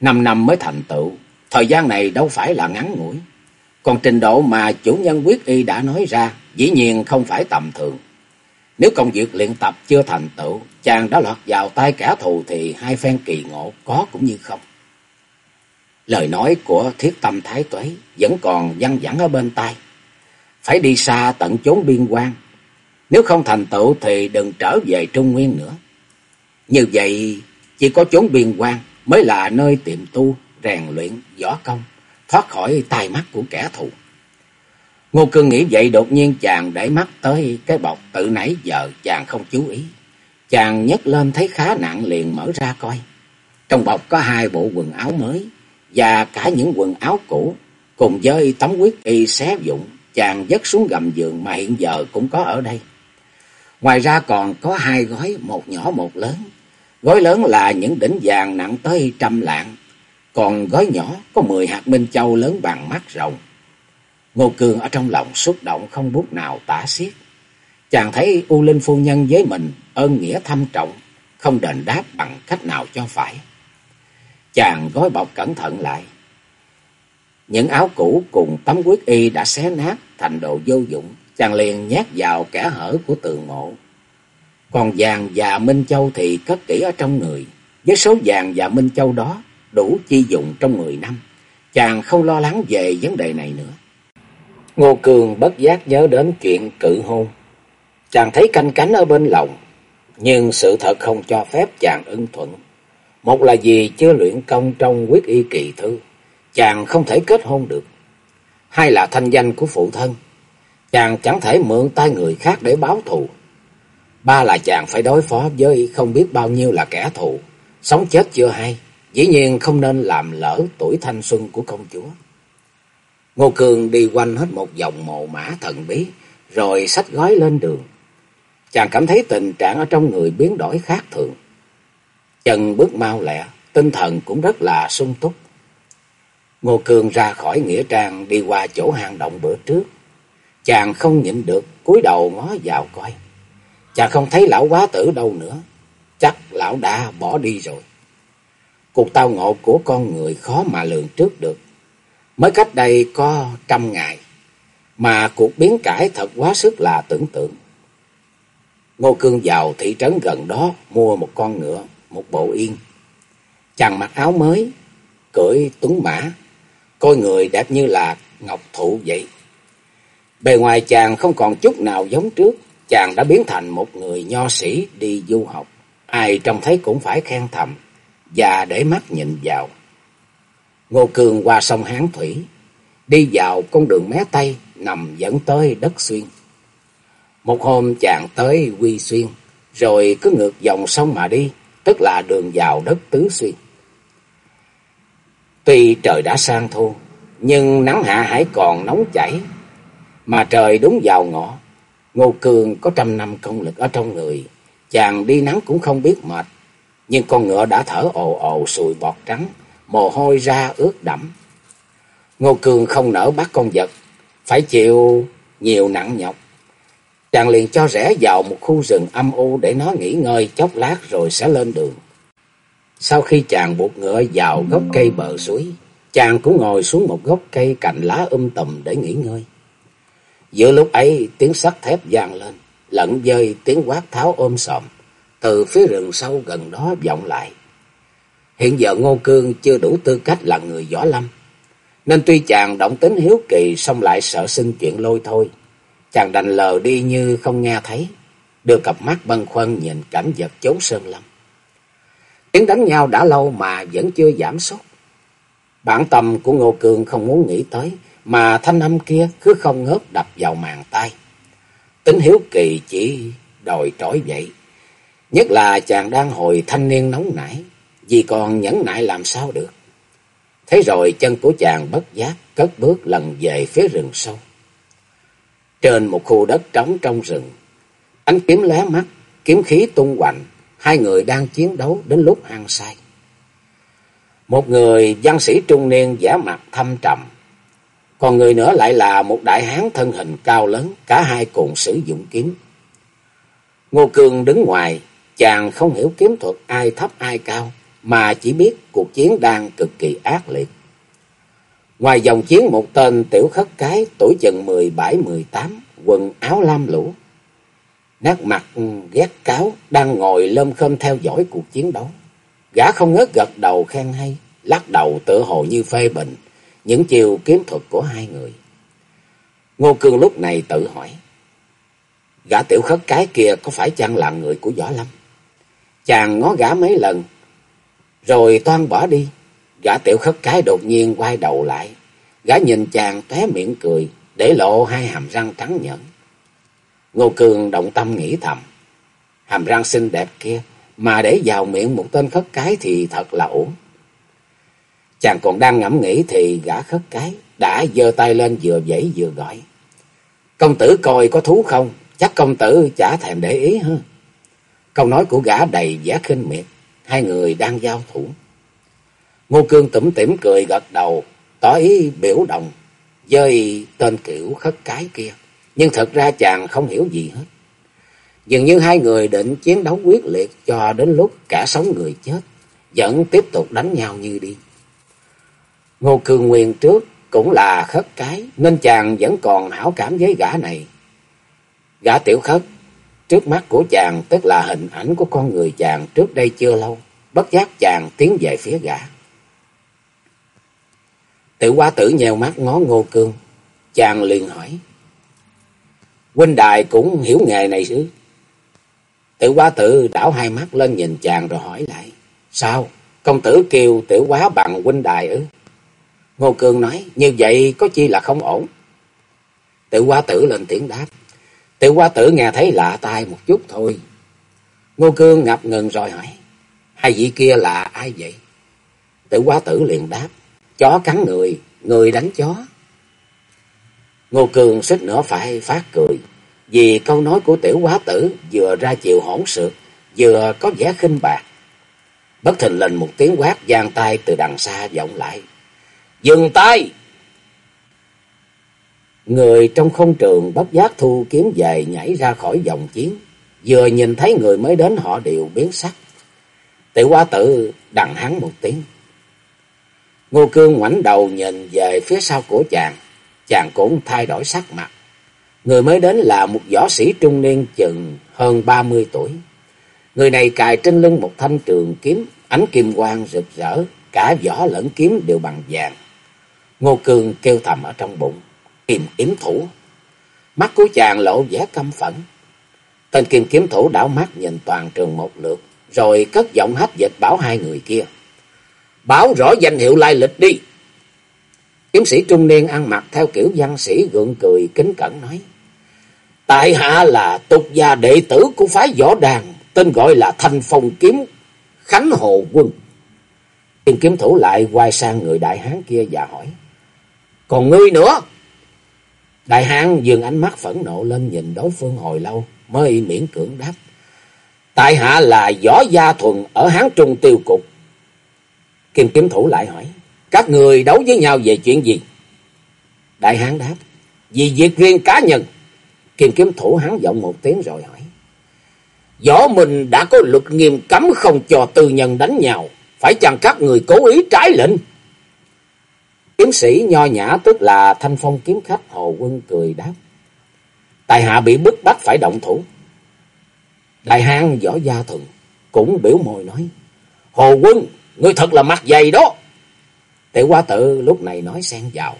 Năm năm mới thành tựu, thời gian này đâu phải là ngắn ngủi. Còn trình độ mà chủ nhân quyết y đã nói ra, dĩ nhiên không phải tầm thường. Nếu công việc luyện tập chưa thành tựu, chàng đã lọt vào tay kẻ thù thì hai phen kỳ ngộ có cũng như không. Lời nói của thiết tâm thái tuế vẫn còn văng vẳng ở bên tai. phải đi xa tận chốn biên quan. Nếu không thành tựu thì đừng trở về Trung Nguyên nữa. Như vậy, chỉ có chốn biên quan mới là nơi tiệm tu, rèn luyện, võ công, thoát khỏi tai mắt của kẻ thù. Ngô Cương nghĩ vậy đột nhiên chàng để mắt tới cái bọc tự nãy giờ chàng không chú ý. Chàng nhấc lên thấy khá nặng liền mở ra coi. Trong bọc có hai bộ quần áo mới và cả những quần áo cũ cùng với tấm quyết y xé dụng chàng dứt xuống gầm giường mà hiện giờ cũng có ở đây. Ngoài ra còn có hai gói, một nhỏ một lớn. Gói lớn là những đỉnh vàng nặng tới trăm lạng, còn gói nhỏ có mười hạt minh châu lớn bằng mắt rồng. Ngô Cường ở trong lòng xúc động không bút nào tả xiết. Chàng thấy U Linh phu nhân với mình ơn nghĩa thâm trọng, không đền đáp bằng cách nào cho phải. Chàng gói bọc cẩn thận lại. Những áo cũ cùng tấm quyết y đã xé nát thành đồ vô dụng, chàng liền nhét vào kẻ hở của tường mộ. Còn vàng và Minh Châu thì cất kỹ ở trong người. Với số vàng và Minh Châu đó đủ chi dụng trong mười năm. Chàng không lo lắng về vấn đề này nữa. Ngô Cường bất giác nhớ đến chuyện cự hôn. Chàng thấy canh cánh ở bên lòng, nhưng sự thật không cho phép chàng ưng thuận. Một là vì chưa luyện công trong quyết y kỳ thư, chàng không thể kết hôn được. Hai là thanh danh của phụ thân, chàng chẳng thể mượn tay người khác để báo thù. Ba là chàng phải đối phó với không biết bao nhiêu là kẻ thù, sống chết chưa hay, dĩ nhiên không nên làm lỡ tuổi thanh xuân của công chúa. Ngô Cường đi quanh hết một vòng mồ mã thần bí, rồi xách gói lên đường. Chàng cảm thấy tình trạng ở trong người biến đổi khác thường. Chân bước mau lẹ, tinh thần cũng rất là sung túc. Ngô Cường ra khỏi Nghĩa Trang đi qua chỗ hang động bữa trước. Chàng không nhịn được, cúi đầu ngó vào coi. Chàng không thấy lão quá tử đâu nữa. Chắc lão đã bỏ đi rồi. Cuộc tao ngộ của con người khó mà lường trước được. Mới cách đây có trăm ngày, mà cuộc biến cải thật quá sức là tưởng tượng. Ngô Cương vào thị trấn gần đó mua một con ngựa, một bộ yên. Chàng mặc áo mới, cưỡi tuấn mã, coi người đẹp như là ngọc thụ vậy. Bề ngoài chàng không còn chút nào giống trước, chàng đã biến thành một người nho sĩ đi du học. Ai trông thấy cũng phải khen thầm và để mắt nhìn vào. Ngô Cường qua sông Hán Thủy, đi vào con đường mé Tây nằm dẫn tới đất xuyên. Một hôm chàng tới Quy Xuyên, rồi cứ ngược dòng sông mà đi, tức là đường vào đất Tứ Xuyên. Tuy trời đã sang thu, nhưng nắng hạ hải còn nóng chảy, mà trời đúng vào ngọ. Ngô Cường có trăm năm công lực ở trong người, chàng đi nắng cũng không biết mệt, nhưng con ngựa đã thở ồ ồ sùi bọt trắng, mồ hôi ra ướt đẫm. Ngô Cường không nỡ bắt con vật, phải chịu nhiều nặng nhọc. Chàng liền cho rẽ vào một khu rừng âm u để nó nghỉ ngơi chốc lát rồi sẽ lên đường. Sau khi chàng buộc ngựa vào gốc cây bờ suối, chàng cũng ngồi xuống một gốc cây cành lá um tùm để nghỉ ngơi. Giữa lúc ấy tiếng sắt thép vang lên, lẫn dơi tiếng quát tháo ôm sòm, từ phía rừng sâu gần đó vọng lại. Hiện giờ Ngô Cương chưa đủ tư cách là người võ lâm. Nên tuy chàng động tính hiếu kỳ xong lại sợ xưng chuyện lôi thôi. Chàng đành lờ đi như không nghe thấy. Đưa cặp mắt băn khoăn nhìn cảnh vật chốn sơn lâm. Tiếng đánh nhau đã lâu mà vẫn chưa giảm sốt. Bản tâm của Ngô cường không muốn nghĩ tới. Mà thanh âm kia cứ không ngớt đập vào màn tay. Tính hiếu kỳ chỉ đòi trỗi dậy. Nhất là chàng đang hồi thanh niên nóng nảy, vì còn nhẫn nại làm sao được. Thế rồi chân của chàng bất giác cất bước lần về phía rừng sâu. Trên một khu đất trống trong rừng, ánh kiếm lóe mắt, kiếm khí tung hoành, hai người đang chiến đấu đến lúc ăn say. Một người văn sĩ trung niên giả mặt thâm trầm, còn người nữa lại là một đại hán thân hình cao lớn, cả hai cùng sử dụng kiếm. Ngô Cương đứng ngoài, chàng không hiểu kiếm thuật ai thấp ai cao, mà chỉ biết cuộc chiến đang cực kỳ ác liệt. Ngoài dòng chiến một tên tiểu khất cái tuổi chừng mười bảy mười tám, quần áo lam lũ. Nét mặt ghét cáo đang ngồi lâm khâm theo dõi cuộc chiến đấu. Gã không ngớt gật đầu khen hay, lắc đầu tự hồ như phê bình những chiều kiếm thuật của hai người. Ngô Cương lúc này tự hỏi. Gã tiểu khất cái kia có phải chăng là người của Võ Lâm? Chàng ngó gã mấy lần, rồi toan bỏ đi. Gã tiểu khất cái đột nhiên quay đầu lại. Gã nhìn chàng té miệng cười, để lộ hai hàm răng trắng nhẫn. Ngô Cường động tâm nghĩ thầm. Hàm răng xinh đẹp kia, mà để vào miệng một tên khất cái thì thật là ổn. Chàng còn đang ngẫm nghĩ thì gã khất cái đã giơ tay lên vừa dãy vừa gọi. Công tử coi có thú không? Chắc công tử chả thèm để ý hơn. Câu nói của gã đầy vẻ khinh miệt. Hai người đang giao thủ. Ngô Cương tủm tỉm cười gật đầu, tỏ ý biểu đồng với tên kiểu khất cái kia. Nhưng thật ra chàng không hiểu gì hết. Dường như hai người định chiến đấu quyết liệt cho đến lúc cả sống người chết, vẫn tiếp tục đánh nhau như đi. Ngô Cương Nguyên trước cũng là khất cái, nên chàng vẫn còn hảo cảm với gã này. Gã tiểu khất, trước mắt của chàng tức là hình ảnh của con người chàng trước đây chưa lâu, bất giác chàng tiến về phía gã. Tiểu quá tử nhèo mắt ngó Ngô Cương, chàng liền hỏi. Huynh đài cũng hiểu nghề này chứ? Tiểu quá tử đảo hai mắt lên nhìn chàng rồi hỏi lại. Sao? Công tử kêu tiểu quá bằng huynh đài ư? Ngô Cương nói, như vậy có chi là không ổn. Tiểu quá tử lên tiếng đáp. Tiểu quá tử nghe thấy lạ tai một chút thôi. Ngô Cương ngập ngừng rồi hỏi. Hai vị kia là ai vậy? Tiểu quá tử liền đáp. Chó cắn người, người đánh chó. Ngô Cường xích nữa phải phát cười. Vì câu nói của tiểu quá tử vừa ra chiều hỗn sượt, vừa có vẻ khinh bạc. Bất thình lình một tiếng quát giang tay từ đằng xa vọng lại. Dừng tay! Người trong không trường bất giác thu kiếm về nhảy ra khỏi dòng chiến. Vừa nhìn thấy người mới đến họ đều biến sắc. Tiểu quá tử đằng hắn một tiếng. Ngô Cương ngoảnh đầu nhìn về phía sau của chàng. Chàng cũng thay đổi sắc mặt. Người mới đến là một võ sĩ trung niên chừng hơn ba mươi tuổi. Người này cài trên lưng một thanh trường kiếm, ánh kim quang rực rỡ, cả vỏ lẫn kiếm đều bằng vàng. Ngô Cương kêu thầm ở trong bụng, kiếm kiếm thủ. Mắt của chàng lộ vẻ căm phẫn. Tên kim kiếm thủ đảo mắt nhìn toàn trường một lượt, rồi cất giọng hách dịch bảo hai người kia. Báo rõ danh hiệu lai lịch đi. Kiếm sĩ trung niên ăn mặc theo kiểu văn sĩ gượng cười kính cẩn nói. Tại hạ là tục gia đệ tử của phái võ đàn, tên gọi là Thanh Phong Kiếm Khánh Hồ Quân. Tiên kiếm thủ lại quay sang người đại hán kia và hỏi. Còn ngươi nữa? Đại hán dường ánh mắt phẫn nộ lên nhìn đối phương hồi lâu, mới miễn cưỡng đáp. Tại hạ là võ gia thuần ở Hán Trung tiêu cục. Kim kiếm thủ lại hỏi. Các người đấu với nhau về chuyện gì? Đại hán đáp. Vì việc riêng cá nhân. Kim kiếm thủ hắn giọng một tiếng rồi hỏi. Võ mình đã có luật nghiêm cấm không cho tư nhân đánh nhau. Phải chăng các người cố ý trái lệnh? Kiếm sĩ nho nhã tức là thanh phong kiếm khách Hồ Quân cười đáp. Tài hạ bị bức bách phải động thủ. Đại hán võ gia thường cũng biểu môi nói. Hồ Quân, ngươi thật là mặt dày đó. Tiểu quá tử lúc này nói xen vào.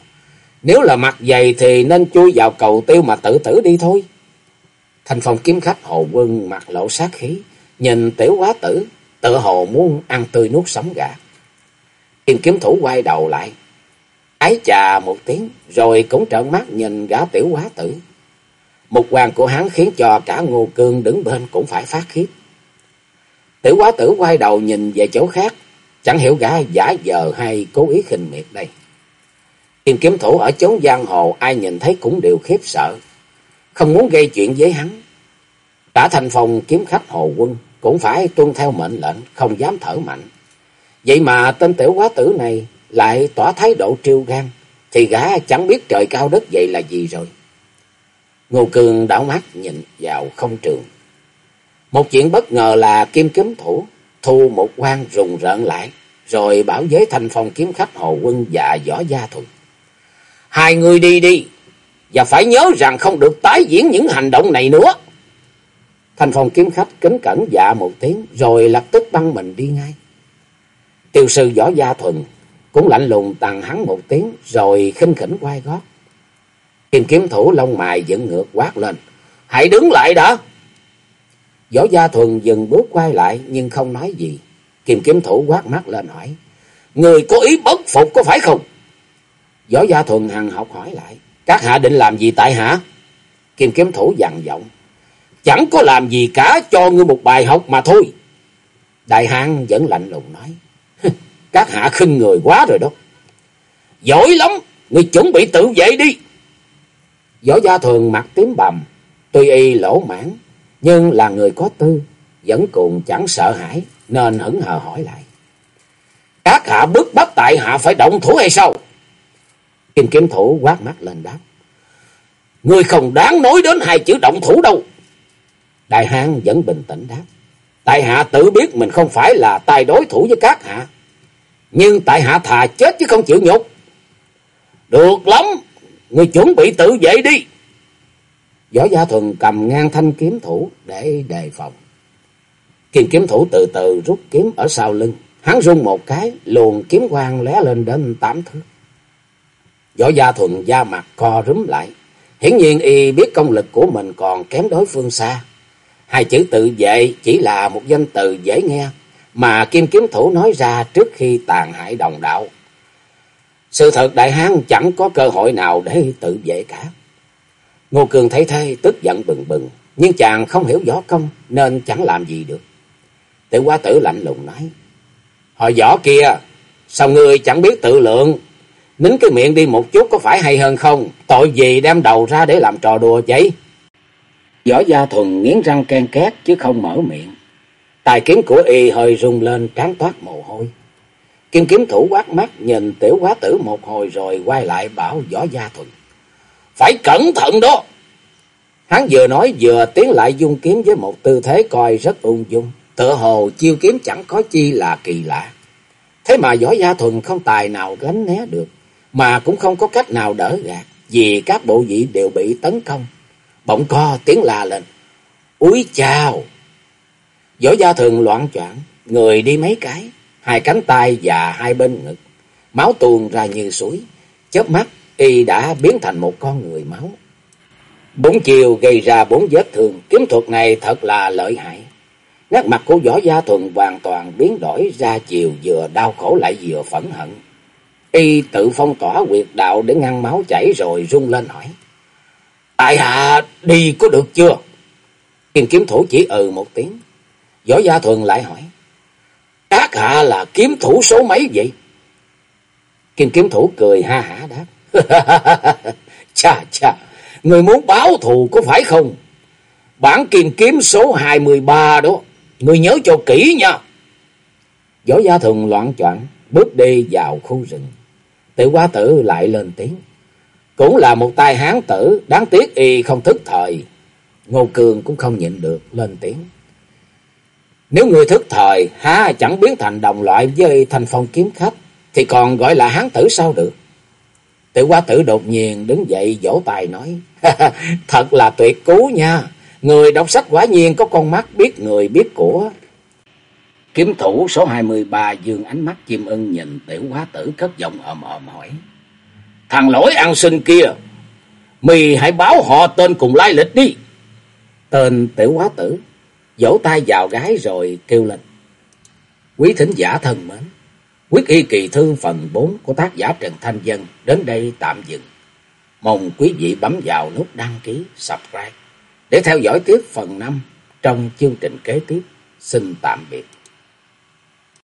Nếu là mặt dày thì nên chui vào cầu tiêu mà tự tử đi thôi. Thành phòng kiếm khách Hồ Quân mặt lộ sát khí, nhìn tiểu quá tử, tự hồ muốn ăn tươi nuốt sống gà. Kim kiếm thủ quay đầu lại, ái chà một tiếng, rồi cũng trợn mắt nhìn gã tiểu quá tử. Một hoàng của hắn khiến cho cả ngô cương đứng bên cũng phải phát khiếp. Tiểu quá tử quay đầu nhìn về chỗ khác, chẳng hiểu gã giả dờ hay cố ý khinh miệt đây. Kim kiếm thủ ở chốn giang hồ ai nhìn thấy cũng đều khiếp sợ, không muốn gây chuyện với hắn. Cả thành phòng kiếm khách hồ quân cũng phải tuân theo mệnh lệnh, không dám thở mạnh. Vậy mà tên tiểu quá tử này lại tỏ thái độ triêu gan, thì gã chẳng biết trời cao đất vậy là gì rồi. Ngô Cường đảo mắt nhìn vào không trường. Một chuyện bất ngờ là kim kiếm thủ thu một quan rùng rợn lại, rồi bảo với thành phòng kiếm khách hồ quân và võ gia thuận. Hai người đi đi, và phải nhớ rằng không được tái diễn những hành động này nữa. Thành phòng kiếm khách kính cẩn dạ một tiếng, rồi lập tức băng mình đi ngay. Tiêu sư võ gia thuần cũng lạnh lùng tàn hắn một tiếng, rồi khinh khỉnh quay gót. Kim kiếm thủ lông mày dựng ngược quát lên. Hãy đứng lại đã. Võ Gia Thuần dừng bước quay lại nhưng không nói gì. Kim kiếm thủ quát mắt lên hỏi. Người có ý bất phục có phải không? Võ Gia Thuần hằng học hỏi lại. Các hạ định làm gì tại hạ? Kim kiếm thủ dằn giọng. Chẳng có làm gì cả cho ngươi một bài học mà thôi. Đại hang vẫn lạnh lùng nói. Các hạ khinh người quá rồi đó. Giỏi lắm, ngươi chuẩn bị tự vệ đi. Võ gia thường mặt tím bầm, tuy y lỗ mãn, nhưng là người có tư, vẫn cùng chẳng sợ hãi, nên hững hờ hỏi lại. Các hạ bức bách tại hạ phải động thủ hay sao? Kim kiếm thủ quát mắt lên đáp. Ngươi không đáng nói đến hai chữ động thủ đâu. Đại hang vẫn bình tĩnh đáp. Tại hạ tự biết mình không phải là tài đối thủ với các hạ. Nhưng tại hạ thà chết chứ không chịu nhục. Được lắm, người chuẩn bị tự vệ đi. Võ Gia Thuần cầm ngang thanh kiếm thủ để đề phòng. Kim kiếm thủ từ từ rút kiếm ở sau lưng. Hắn rung một cái, luồng kiếm quang lóe lên đến tám thước. Võ Gia Thuần da mặt co rúm lại. Hiển nhiên y biết công lực của mình còn kém đối phương xa. Hai chữ tự vệ chỉ là một danh từ dễ nghe mà Kim Kiếm Thủ nói ra trước khi tàn hại đồng đạo. Sự thật đại hán chẳng có cơ hội nào để tự vệ cả. Ngô Cường thấy thế tức giận bừng bừng, nhưng chàng không hiểu võ công nên chẳng làm gì được. Tiểu quá tử lạnh lùng nói, Hồi võ kia, sao ngươi chẳng biết tự lượng, nín cái miệng đi một chút có phải hay hơn không? Tội gì đem đầu ra để làm trò đùa vậy? Võ Gia Thuần nghiến răng ken két chứ không mở miệng. Tài kiếm của y hơi rung lên trán toát mồ hôi. Kim kiếm thủ quát mắt nhìn tiểu quá tử một hồi rồi quay lại bảo Võ Gia Thuần. Phải cẩn thận đó! Hắn vừa nói vừa tiến lại dung kiếm với một tư thế coi rất ung dung. Tựa hồ chiêu kiếm chẳng có chi là kỳ lạ. Thế mà Võ Gia Thuần không tài nào gánh né được. Mà cũng không có cách nào đỡ gạt. Vì các bộ vị đều bị tấn công. Bỗng co tiếng la lên. Úi chào! Võ gia thường loạn choạng người đi mấy cái, hai cánh tay và hai bên ngực, máu tuôn ra như suối, chớp mắt y đã biến thành một con người máu. Bốn chiều gây ra bốn vết thương, kiếm thuật này thật là lợi hại. Nét mặt của võ gia thuần hoàn toàn biến đổi ra chiều vừa đau khổ lại vừa phẫn hận. Y tự phong tỏa quyệt đạo để ngăn máu chảy rồi rung lên hỏi. Tại hạ đi có được chưa? Kiên kiếm thủ chỉ ừ một tiếng. Võ Gia Thuần lại hỏi. Các hạ là kiếm thủ số mấy vậy? Kim kiếm thủ cười ha hả đáp. chà chà, người muốn báo thù có phải không? Bản kim kiếm số 23 đó, người nhớ cho kỹ nha. Võ Gia thường loạn choạng bước đi vào khu rừng. Tự quá tử lại lên tiếng. Cũng là một tai hán tử, đáng tiếc y không thức thời. Ngô Cường cũng không nhịn được, lên tiếng. Nếu người thức thời, há chẳng biến thành đồng loại với thành phong kiếm khách, thì còn gọi là hán tử sao được? Tự qua tử đột nhiên đứng dậy vỗ tài nói, thật là tuyệt cú nha, người đọc sách quả nhiên có con mắt biết người biết của. Kiếm thủ số 23 dương ánh mắt chim ưng nhìn tiểu quá tử cất giọng ồm ồm hỏi. Thằng lỗi ăn sinh kia, mì hãy báo họ tên cùng lai lịch đi. Tên tiểu quá tử vỗ tay vào gái rồi kêu lên. Quý thính giả thân mến, quyết y kỳ thư phần 4 của tác giả Trần Thanh Dân đến đây tạm dừng. Mong quý vị bấm vào nút đăng ký, subscribe để theo dõi tiếp phần 5 trong chương trình kế tiếp. Xin tạm biệt.